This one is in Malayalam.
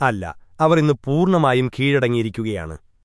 അല്ല അവർ ഇന്ന് പൂർണമായും കീഴടങ്ങിയിരിക്കുകയാണ്.